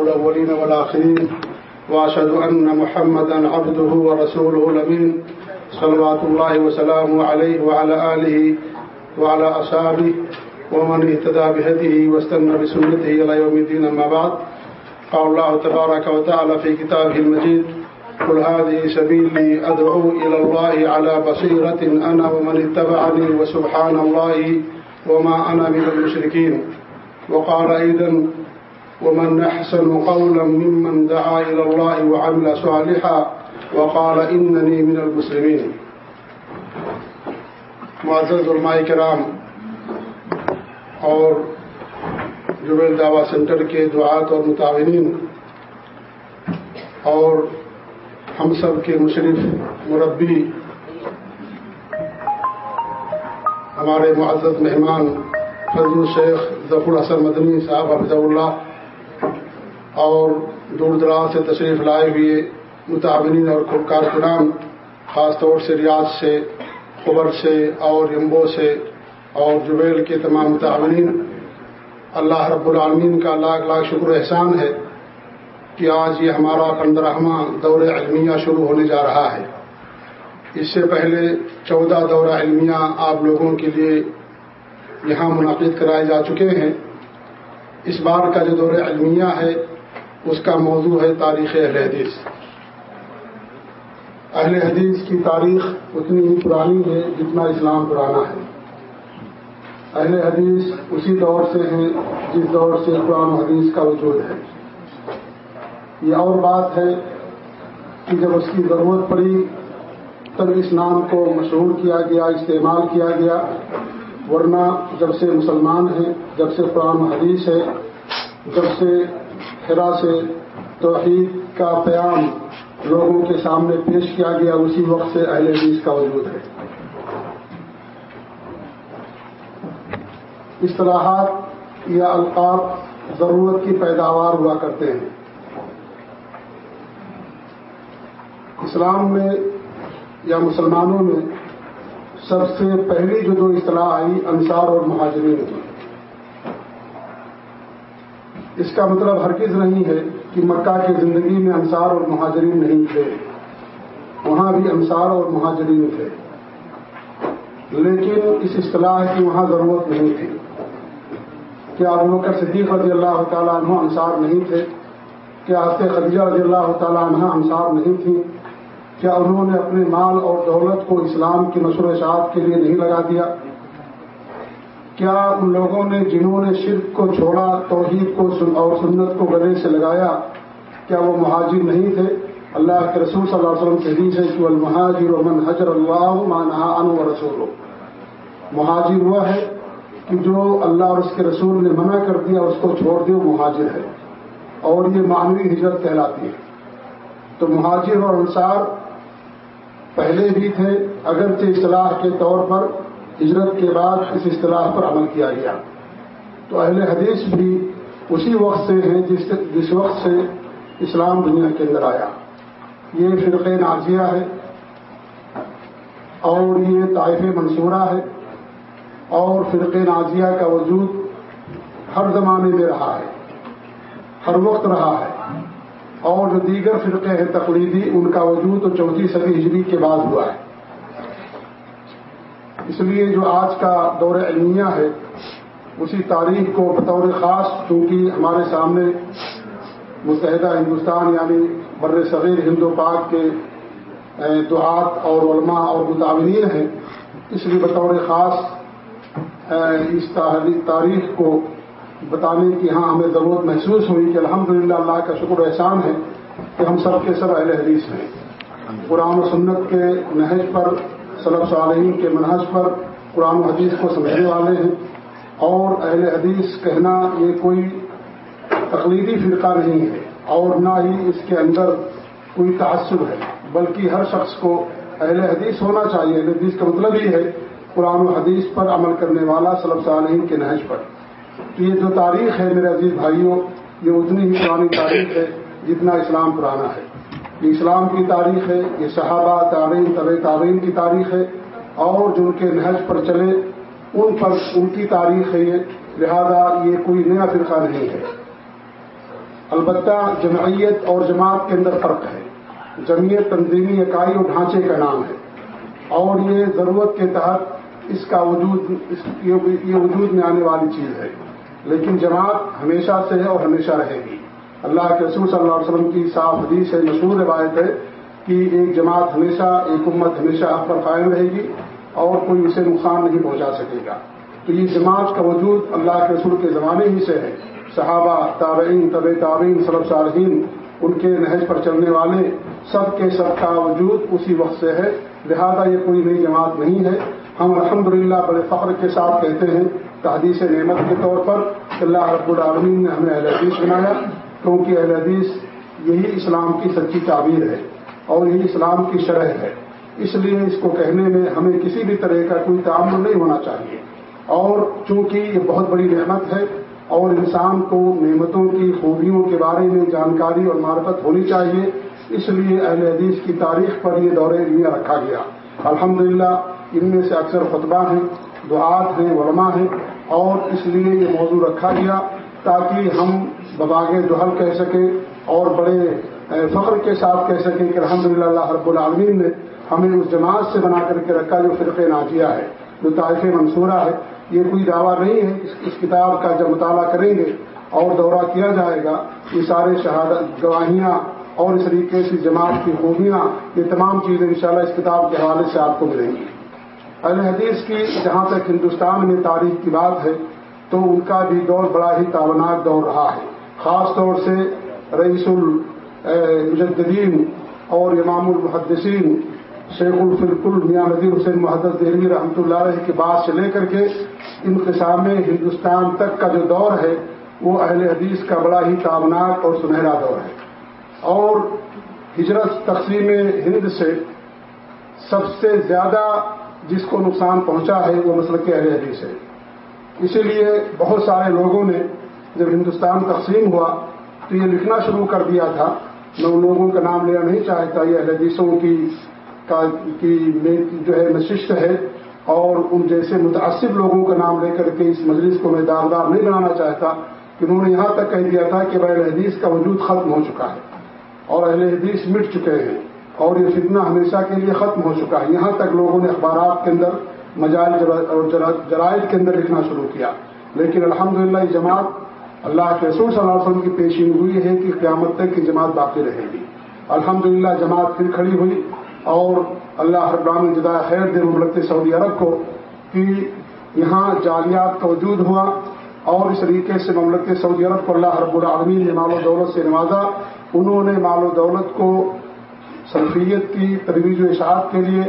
الأولين والآخرين، وأشهد أن محمدا عبده ورسوله الأمين، صلوات الله وسلامه عليه وعلى آله وعلى أصحابه ومن اهتدى بهديه واستنى بسنته إلى يوم الدين أما بعد. قال الله تبارك وتعالى في كتابه المجيد، قل هذه سبيلي أدعو إلى الله على بصيرة أنا ومن اتبعني وسبحان الله وما أنا من المشركين. وقال أيضا ومن أحسن قولا ممن دعا إلى الله وعمل صالحا وقال إنني من المسلمين. معزز علماء کرام، اور جبیل دعوی سینٹر کے دعات اور متعین اور ہم سب کے مشرف، مربی، ہمارے معزز مہمان، فضل الشیخ ظفر الحسن مدنی صاحب حفظ اللہ اور دور دراز سے تشریف لائے ہوئے متعین اور کارکنان، خاص طور سے ریاض سے، خبر سے اور یمبو سے اور جبیل کے تمام متعین اللہ رب العالمین کا لاکھ لاکھ شکر احسان ہے کہ آج یہ ہمارا پندرہواں دور علمیہ شروع ہونے جا رہا ہے۔ اس سے پہلے چودہ دورہ علمیہ آپ لوگوں کے لیے یہاں منعقد کرائے جا چکے ہیں۔ اس بار کا جو دور علمیہ ہے اس کا موضوع ہے تاریخ اہل حدیث۔ اہل حدیث کی تاریخ اتنی ہی پرانی ہے جتنا اسلام پرانا ہے۔ اہل حدیث اسی دور سے ہیں جس دور سے قرآن حدیث کا وجود ہے۔ یہ اور بات ہے کہ جب اس کی ضرورت پڑی تب اس نام کو مشہور کیا گیا، استعمال کیا گیا۔ ورنہ جب سے مسلمان ہیں، جب سے قرآن حدیث ہے، جب سے خرا سے توحید کا پیام لوگوں کے سامنے پیش کیا گیا، اسی وقت سے اہل حدیث کا وجود ہے۔ اصطلاحات یا القاب ضرورت کی پیداوار ہوا کرتے ہیں۔ اسلام میں یا مسلمانوں میں سب سے پہلی جو دو اصطلاح آئی، انصار اور مہاجرین۔ کی اس کا مطلب ہرگز نہیں ہے کہ مکہ کی زندگی میں انصار اور مہاجرین نہیں تھے۔ وہاں بھی انصار اور مہاجرین تھے۔ لیکن اس اصطلاح کی وہاں ضرورت نہیں تھی۔ کیا ابو بکر صدیق رضی اللہ تعالیٰ عنہ انصار نہیں تھے؟ کیا حضرت خدیجہ رضی اللہ تعالیٰ عنہ انصار نہیں تھیں کیا انہوں نے اپنے مال اور دولت کو اسلام کی نشر و اشاعت کے لیے نہیں لگا دیا؟ کیا ان لوگوں نے جنہوں نے شرک کو چھوڑا، توحید کو اور سنت کو گلے سے لگایا، کیا وہ مہاجر نہیں تھے؟ اللہ کے رسول صلی اللہ علیہ وسلم سے حدیث ہے کہ المہاجر من حجر اللہ مانہ ان و رسول مہاجر ہوا ہے کہ جو اللہ اور اس کے رسول نے منع کر دیا اس کو چھوڑ دیا مہاجر ہے۔ اور یہ معنوی ہجرت کہلاتی ہے۔ تو مہاجر اور انصار پہلے بھی تھے، اگرچہ اصطلاح کے طور پر ہجرت کے بعد اس اصطلاح پر عمل کیا گیا۔ تو اہل حدیث بھی اسی وقت سے ہیں جس جس وقت سے اسلام دنیا کے اندر آیا۔ یہ فرق نازیہ ہے اور یہ طائف منصورہ ہے اور فرق نازیہ کا وجود ہر زمانے میں رہا ہے، ہر وقت رہا ہے۔ اور جو دیگر فرقے ہیں تقلیدی، ان کا وجود تو چوتھی صدی ہجری کے بعد ہوا ہے۔ اس لیے جو آج کا دور علمیہ ہے، اسی تاریخ کو بطور خاص چونکہ ہمارے سامنے متحدہ ہندوستان یعنی بر صغیر ہند و پاک کے دعات اور علماء اور متعین ہیں، اس لیے بطور خاص اس تاریخ کو بتانے کی ہاں ہمیں ضرورت محسوس ہوئی کہ الحمدللہ اللہ کا شکر احسان ہے کہ ہم سب کے سب اہل حدیث ہیں۔ قرآن و سنت کے نہج پر صلب صالحین کے منہج پر قرآن و حدیث کو سمجھنے والے ہیں اور اہل حدیث کہنا یہ کوئی تقلیدی فرقہ نہیں ہے اور نہ ہی اس کے اندر کوئی تعصب ہے، بلکہ ہر شخص کو اہل حدیث ہونا چاہیے۔ اہل حدیث کا مطلب یہ ہے، قرآن و حدیث پر عمل کرنے والا صلب صالحین کے نہج پر۔ تو یہ جو تاریخ ہے میرے عزیز بھائیوں، یہ اتنی ہی پرانی تاریخ ہے جتنا اسلام پرانا ہے۔ یہ اسلام کی تاریخ ہے، یہ صحابہ تعلیم طب تعلیم کی تاریخ ہے، اور جو ان کے نہج پر چلے، ان پر ان کی تاریخ ہے یہ، لہذا یہ کوئی نیا فرقہ نہیں ہے۔ البتہ جمعیت اور جماعت کے اندر فرق ہے۔ جمعیت تنظیمی اکائی اور ڈھانچے کا نام ہے۔ اور یہ ضرورت کے تحت اس کا وجود یہ وجود میں آنے والی چیز ہے۔ لیکن جماعت ہمیشہ سے ہے اور ہمیشہ رہے گی۔ اللہ کے رسول صلی اللہ علیہ وسلم کی صاف حدیث ہے، مشہور روایت ہے کہ ایک جماعت ہمیشہ، ایک امت ہمیشہ آپ پر قائم رہے گی اور کوئی اسے نقصان نہیں پہنچا سکے گا۔ تو یہ جماعت کا وجود اللہ کے رسول کے زمانے ہی سے ہے۔ صحابہ، تابعین طب تعبین صلب صالحین، ان کے نہج پر چلنے والے سب کے سب کا وجود اسی وقت سے ہے۔ لہذا یہ کوئی نئی جماعت نہیں ہے۔ ہم الحمدللہ بڑے فخر کے ساتھ کہتے ہیں، تحدیث نعمت کے طور پر اللہ رب العالمین نے ہمیں اہل حدیث بنایا۔ کیونکہ اہل حدیث یہی اسلام کی سچی تعبیر ہے اور یہی اسلام کی شرح ہے۔ اس لیے اس کو کہنے میں ہمیں کسی بھی طرح کا کوئی تعامل نہیں ہونا چاہیے۔ اور چونکہ یہ بہت بڑی نعمت ہے اور انسان کو نعمتوں کی خوبیوں کے بارے میں جانکاری اور معرفت ہونی چاہیے، اس لیے اہل حدیث کی تاریخ پر یہ دور علمیہ رکھا گیا۔ الحمدللہ، ان میں سے اکثر خطبہ ہیں، دعات ہیں، علماء ہیں اور اس لیے یہ موضوع رکھا گیا۔ تاکہ ہم بباغ دوہل کہہ سکیں اور بڑے فخر کے ساتھ کہہ سکیں کہ الحمدللہ اللہ رب العالمین نے ہمیں اس جماعت سے بنا کر کے رکھا جو فرق ناجیہ ہے، جو طائف منصورہ ہے۔ یہ کوئی دعویٰ نہیں ہے۔ اس کتاب کا جب مطالعہ کریں گے اور دورہ کیا جائے گا، یہ سارے شہادت گواہیاں اور اس طریقے سے جماعت کی خوبیاں، یہ تمام چیزیں انشاءاللہ اس کتاب کے حوالے سے آپ کو ملیں گی۔ اہل حدیث کی جہاں تک ہندوستان میں تاریخ کی بات ہے تو ان کا بھی دور بڑا ہی تابناک دور رہا ہے۔ خاص طور سے رئیس المجدین اور امام المحدثین شیخ الفرق میاں نذیر حسین محدت دہلی رحمۃ اللہ علیہ کے بعد سے لے کر کے انقسام ہندوستان تک کا جو دور ہے، وہ اہل حدیث کا بڑا ہی تابناک اور سنہرا دور ہے۔ اور ہجرت تقسیم ہند سے سب سے زیادہ جس کو نقصان پہنچا ہے، وہ مسلک اہل حدیث ہے۔ اسی لیے بہت سارے لوگوں نے جب ہندوستان تقسیم ہوا تو یہ لکھنا شروع کر دیا تھا۔ میں ان لوگوں کا نام لینا نہیں چاہتا، یہ حدیثوں کی کی جو ہے نشست ہے۔ اور ان جیسے متاثر لوگوں کا نام لے کر کے اس مجلس کو میں داغدار نہیں بنانا چاہتا کہ انہوں نے یہاں تک کہہ دیا تھا کہ بھائی حدیث کا وجود ختم ہو چکا ہے اور اہل حدیث مٹ چکے ہیں اور یہ فتنہ ہمیشہ کے لیے ختم ہو چکا ہے۔ یہاں تک لوگوں نے اخبارات کے اندر مجال اور جرائد کے اندر لکھنا شروع کیا۔ لیکن الحمدللہ یہ جماعت اللہ کے رسول صلی اللہ علیہ وسلم کی پیشین ہوئی ہے کہ قیامت تک کی جماعت باقی رہے گی۔ الحمدللہ جماعت پھر کھڑی ہوئی اور اللہ حربان جدا خیر دے مملکت سعودی عرب کو کہ یہاں جالیات کا وجود ہوا اور اس طریقے سے مملکت سعودی عرب کو اللہ رب العالمین نے مال و دولت سے نوازا۔ انہوں نے مال و دولت کو سلفیت کی ترویج و اشاعت کے لیے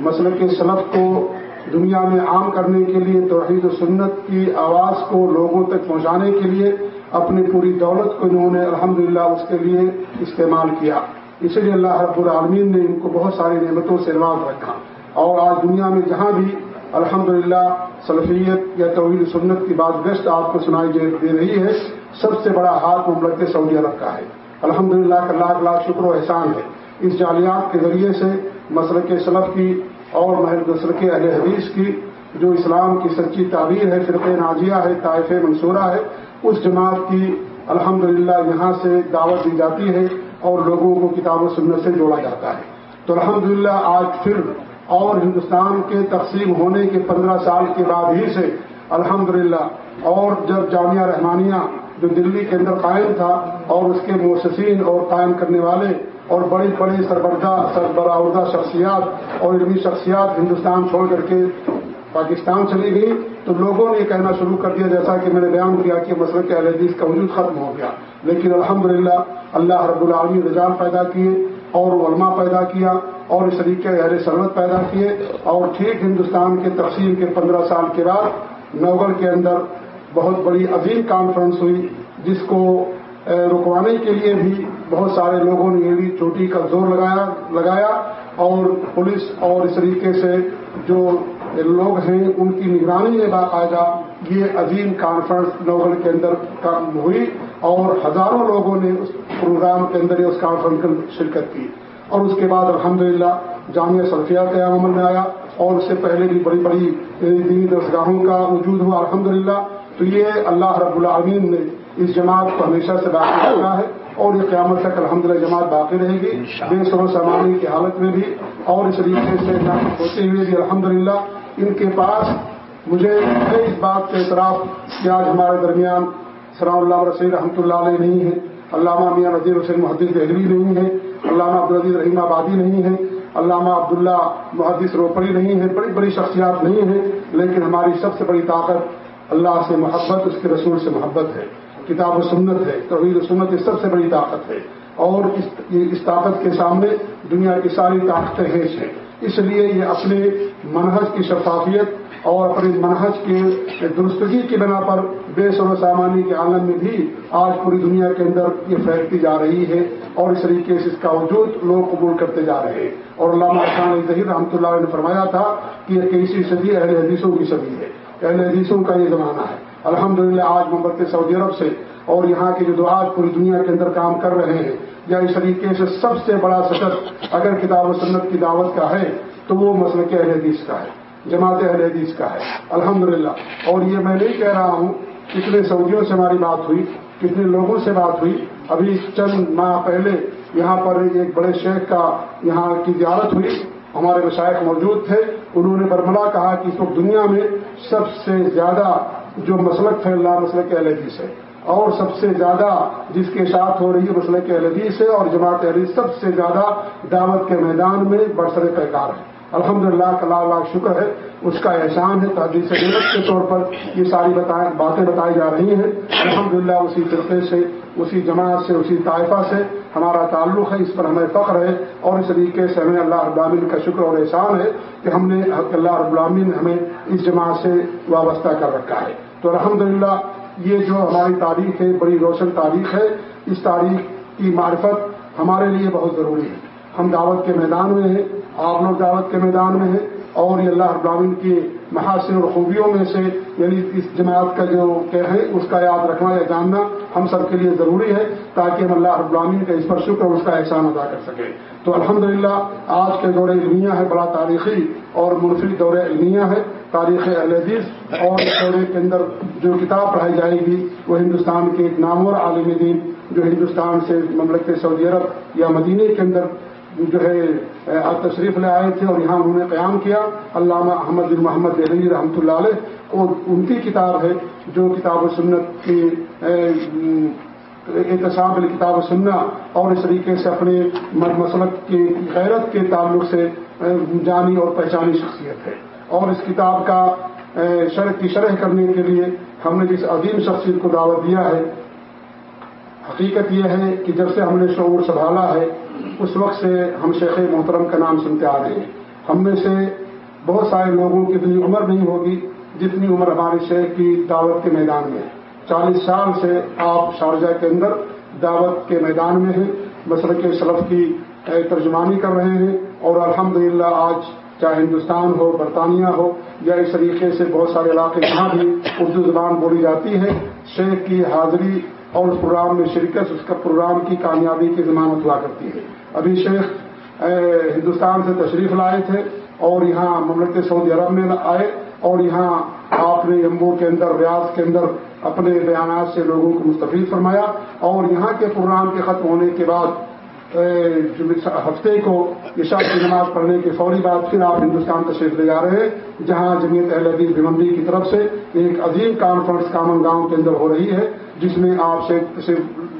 مسئلہ کے صنف کو دنیا میں عام کرنے کے لیے توحید و سنت کی آواز کو لوگوں تک پہنچانے کے لیے اپنی پوری دولت کو انہوں نے الحمدللہ اس کے لیے استعمال کیا۔ اسی لیے اللہ رب العالمین نے ان کو بہت ساری نعمتوں سے نواز رکھا۔ اور آج دنیا میں جہاں بھی الحمدللہ سلفیت یا توحید سنت کی بات گشت آپ کو سنائی دے رہی ہے، سب سے بڑا ہاتھ مملک سعودی عرب کا ہے۔ الحمدللہ کا لاکھ لاکھ شکر و احسان ہے۔ اس جالیات کے ذریعے سے مسلک سلف کی اور محل مسلک اہل حدیث کی، جو اسلام کی سچی تعبیر ہے فرق ناجیہ ہے طائف منصورہ ہے، اس جماعت کی الحمدللہ یہاں سے دعوت دی جاتی ہے اور لوگوں کو کتاب و سنت سے جوڑا جاتا ہے۔ تو الحمدللہ آج پھر اور ہندوستان کے تقسیم ہونے کے پندرہ سال کے بعد ہی سے الحمدللہ اور جب جامعہ رحمانیہ جو دلی کے اندر قائم تھا اور اس کے مؤسسین اور قائم کرنے والے اور بڑی بڑی سربردہ سربراہدہ شخصیات اور علمی شخصیات ہندوستان چھوڑ کر کے پاکستان چلی گئی تو لوگوں نے یہ کہنا شروع کر دیا، جیسا کہ میں نے بیان کیا کہ مسئلہ کے حدیث کا وجود ختم ہو گیا۔ لیکن الحمدللہ اللہ رب العالمی رجحان پیدا کیے اور علماء پیدا کیا اور اس طریقے اہل سرمت پیدا کیے۔ اور ٹھیک ہندوستان کے تقسیم کے پندرہ سال کے بعد نوگڑھ کے اندر بہت بڑی عظیم کانفرنس ہوئی، جس کو رکوانے کے لیے بھی بہت سارے لوگوں نے یہ بھی چوٹی کا زور لگایا لگایا اور پولیس اور اس طریقے سے جو لوگ ہیں، ان کی نگرانی میں باقاعدہ یہ عظیم کانفرنس نوگل کے اندر ہوئی اور ہزاروں لوگوں نے اس پروگرام کے اندر اس کانفرنس میں شرکت کی۔ اور اس کے بعد الحمدللہ جامعہ سلفیہ قیام عمل میں آیا اور اس سے پہلے بھی بڑی بڑی دینی درسگاہوں کا وجود ہوا۔ الحمدللہ تو یہ اللہ رب العالمین نے اس جماعت کو ہمیشہ سے باقی رکھنا ہے۔ اور یہ قیامت تک الحمدللہ جماعت باقی رہے گی بے سر و سامانی کی حالت میں بھی اور اس طریقے سے ہوتے ہوئے بھی الحمدللہ ان کے پاس مجھے اس بات کا اعتراف کہ آج ہمارے درمیان سلام اللہ رسید رحمۃ اللہ علیہ نہیں ہے علامہ میاں نذیر حسین محدث دہلوی نہیں ہے علامہ عبدالعزیز رحیم آبادی نہیں ہے علامہ عبداللہ محدث روپڑی نہیں ہے بڑی بڑی شخصیات نہیں ہیں لیکن ہماری سب سے بڑی طاقت اللہ سے محبت اس کے رسول سے محبت ہے۔ کتاب و سنت ہے، توحید و سنت یہ سب سے بڑی طاقت ہے۔ اور اس طاقت کے سامنے دنیا کی ساری طاقتیں ہیچ ہیں۔ اس لیے یہ اپنے منہج کی شفافیت اور اپنے منہج کے درستگی کی بنا پر بے سر و سامانی کے عالم میں بھی آج پوری دنیا کے اندر یہ پھیلتی جا رہی ہے۔ اور اس طریقے سے اس کا وجود لوگ قبول کرتے جا رہے ہیں۔ اور علامہ خان ظہیر رحمۃ اللہ نے فرمایا تھا کہ یہ کیسی صدی اہل حدیثوں کی صدی ہے۔ اہل حدیثوں کا یہ زمانہ ہے۔ الحمدللہ آج ممبر سعودی عرب سے اور یہاں کے جو دعات پوری دنیا کے اندر کام کر رہے ہیں، یا اس طریقے سے سب سے بڑا سشت اگر کتاب و سنت کی دعوت کا ہے، تو وہ مسئلہ کے اہل حدیث کا ہے، جماعت اہل حدیث کا ہے۔ الحمدللہ۔ اور یہ میں نہیں کہہ رہا ہوں کتنے سعودیوں سے ہماری بات ہوئی، کتنے لوگوں سے بات ہوئی۔ ابھی چند ماہ پہلے یہاں پر ایک بڑے شیخ کا یہاں کی زیارت ہوئی۔ ہمارے مشائق موجود تھے۔ انہوں نے برملا کہا کہ اس وقت دنیا میں سب سے زیادہ جو مسلک پھیل رہا مسلک اہل حدیث ہے اور سب سے زیادہ جس کے ساتھ ہو رہی ہے مسلح کے حدیث ہے اور جماعت اہل سب سے زیادہ دعوت کے میدان میں برسر پیکار ہے۔ الحمد للہ کلا لاکھ شکر ہے، اس کا احسان ہے تحدیث کے طور پر یہ ساری باتیں بتائی جا رہی ہیں۔ الحمد للہ اسی فرقے سے، اسی جماعت سے، اسی طائفہ سے ہمارا تعلق ہے، اس پر ہمیں فخر ہے اور اس طریقے سے ہمیں اللہ ابامین کا شکر اور احسان ہے کہ ہم نے اللہ رب العامن ہمیں اس جماعت سے وابستہ کر رکھا ہے۔ تو الحمد یہ جو ہماری تاریخ ہے، بڑی روشن تاریخ ہے، اس تاریخ کی معرفت ہمارے لیے بہت ضروری ہے۔ ہم دعوت کے میدان میں ہیں آپ لوگ دعوت کے میدان میں ہیں اور یہ اللہ ابراہین کی محاسن اور خوبیوں میں سے یعنی اس جماعت کا جو کہ ہے، اس کا یاد رکھنا یا جاننا ہم سب کے لیے ضروری ہے تاکہ ہم اللہ ابراہین کا اس پر شکر اور اس کا احسان ادا کر سکیں۔ تو الحمدللہ، آج کے دور علمیہ ہے، بڑا تاریخی اور منفی دور علمیہ ہے، تاریخ الحدیث اور اس دورے کے اندر جو کتاب پڑھائی جائے گی، وہ ہندوستان کے ایک نامور عالم دین جو ہندوستان سے مملکت سعودی عرب یا مدینے کے اندر جو ہے تشریف لے آئے تھے اور یہاں انہوں نے قیام کیا۔ علامہ احمد بن محمد دہلی رحمۃ اللہ علیہ اور ان کی کتاب ہے جو کتاب و سنت کی احتساب کتاب و سننا اور اس طریقے سے اپنے مسلک کی، غیرت کے تعلق سے جانی اور پہچانی شخصیت ہے۔ اور اس کتاب کا شرح کی شرح کرنے کے لیے ہم نے جس عظیم شخصیت کو دعوت دیا ہے، حقیقت یہ ہے کہ جب سے ہم نے شعور سنبھالا ہے اس وقت سے ہم شیخ محترم کا نام سنتے آ رہے ہیں۔ ہم میں سے بہت سارے لوگوں کی اتنی عمر نہیں ہوگی جتنی عمر ہمارے شیخ کی دعوت کے میدان میں چالیس سال سے آپ شارجہ کے اندر دعوت کے میدان میں ہیں مسرق سلف کی ترجمانی کر رہے ہیں اور الحمدللہ آج چاہے ہندوستان ہو، برطانیہ ہو یا اس طریقے سے بہت سارے علاقے جہاں بھی اردو زبان بولی جاتی ہے، شیخ کی حاضری اور اس پروگرام میں شرکت، اس کا پروگرام کی کامیابی کی ضمانت ہوا کرتی ہے۔ ابھی شیخ ہندوستان سے تشریف لائے تھے اور یہاں مملکت سعودی عرب میں آئے اور یہاں آپ نے امبو کے اندر، ریاض کے اندر اپنے بیانات سے لوگوں کو مستفید فرمایا اور یہاں کے پروگرام کے ختم ہونے کے بعد ہفتے کو عشاء کی نماز پڑھنے کے فوری بعد پھر آپ ہندوستان تشریف لے جا رہے ہیں، جہاں جمیت اہل حدیث بھیمندی کی طرف سے ایک عظیم کانفرنس کامن گاؤں کے اندر ہو رہی ہے۔ جس میں آپ سے اسے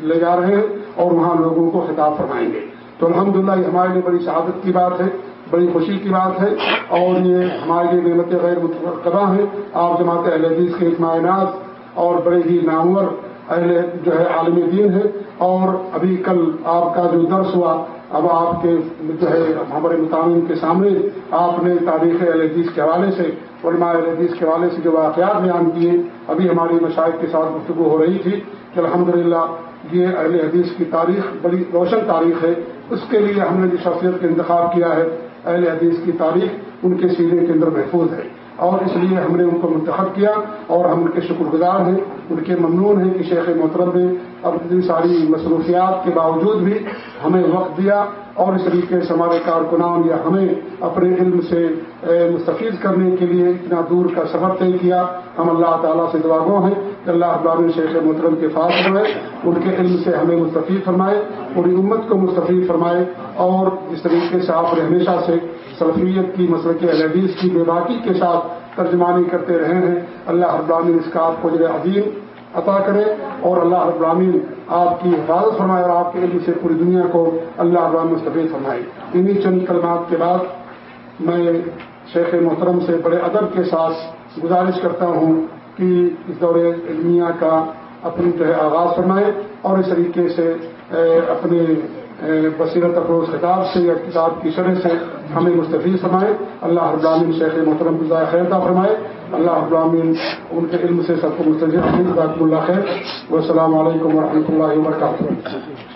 لے جا رہے ہیں اور وہاں لوگوں کو خطاب فرمائیں گے۔ تو الحمدللہ، یہ ہمارے لیے بڑی شہادت کی بات ہے، بڑی خوشی کی بات ہے اور یہ ہمارے لیے نعمت غیر مترقبہ ہیں آپ جماعت اہل حدیث کے اطمینات اور بڑے ہی نامور اہل جو ہے عالمی دین ہے اور ابھی کل آپ کا جو درس ہوا اب آپ کے جو ہے، ہمارے مطالعے کے سامنے آپ نے تاریخ اہل حدیث کے حوالے سے، علماء اہل حدیث کے حوالے سے جو واقعات بیان کیے، ابھی ہماری مشاہد کے ساتھ گفتگو ہو رہی تھی کہ الحمدللہ یہ اہل حدیث کی تاریخ بڑی روشن تاریخ ہے۔ اس کے لیے ہم نے جس شخصیت کا انتخاب کیا ہے، اہل حدیث کی تاریخ ان کے سینے کے اندر محفوظ ہے۔ اور اس لیے ہم نے ان کو منتخب کیا اور ہم ان کے شکر گزار ہیں، ان کے ممنون ہیں کہ شیخ محترم نے اب اتنی ساری مصروفیات کے باوجود بھی ہمیں وقت دیا اور اس طریقے سے ہمارے کارکنان یا ہمیں اپنے علم سے مستفید کرنے کے لیے اتنا دور کا سفر طے کیا۔ ہم اللہ تعالیٰ سے دعا گو ہیں کہ اللہ ابراہین شیخ محترم کے فاص فرمائے ان کے علم سے ہمیں مستفید فرمائے، پوری امت کو مستفید فرمائے اور جس طریقے سے آپ نے ہمیشہ سے سلفیت کی، مسلک حدیث کی، بے باقی کے ساتھ ترجمانی کرتے رہے ہیں۔ اللہ ابراہین اس کا آپ کو جو عظیم عطا کرے اور اللہ رب العالمین آپ کی حفاظت فرمائے اور آپ کے علم سے پوری دنیا کو اللہ ابراہین مستفید فرمائے۔ انہیں چند کلمات کے بعد میں شیخ محترم سے بڑے ادب کے ساتھ گزارش کرتا ہوں کہ اس دور علمیہ کا اپنی جو ہے آغاز فرمائے اور اس طریقے سے اپنے بصیرت افروز خطاب سے یا کتاب کی شرح سے ہمیں مستفید فرمائے۔ اللہ ابراہین شیخ محترم خیر کا فرمائے۔ اللہ ابراہین ان کے علم سے سب کو مستفید اللہ خیر. السلام علیکم ورحمۃ اللہ وبرکاتہ.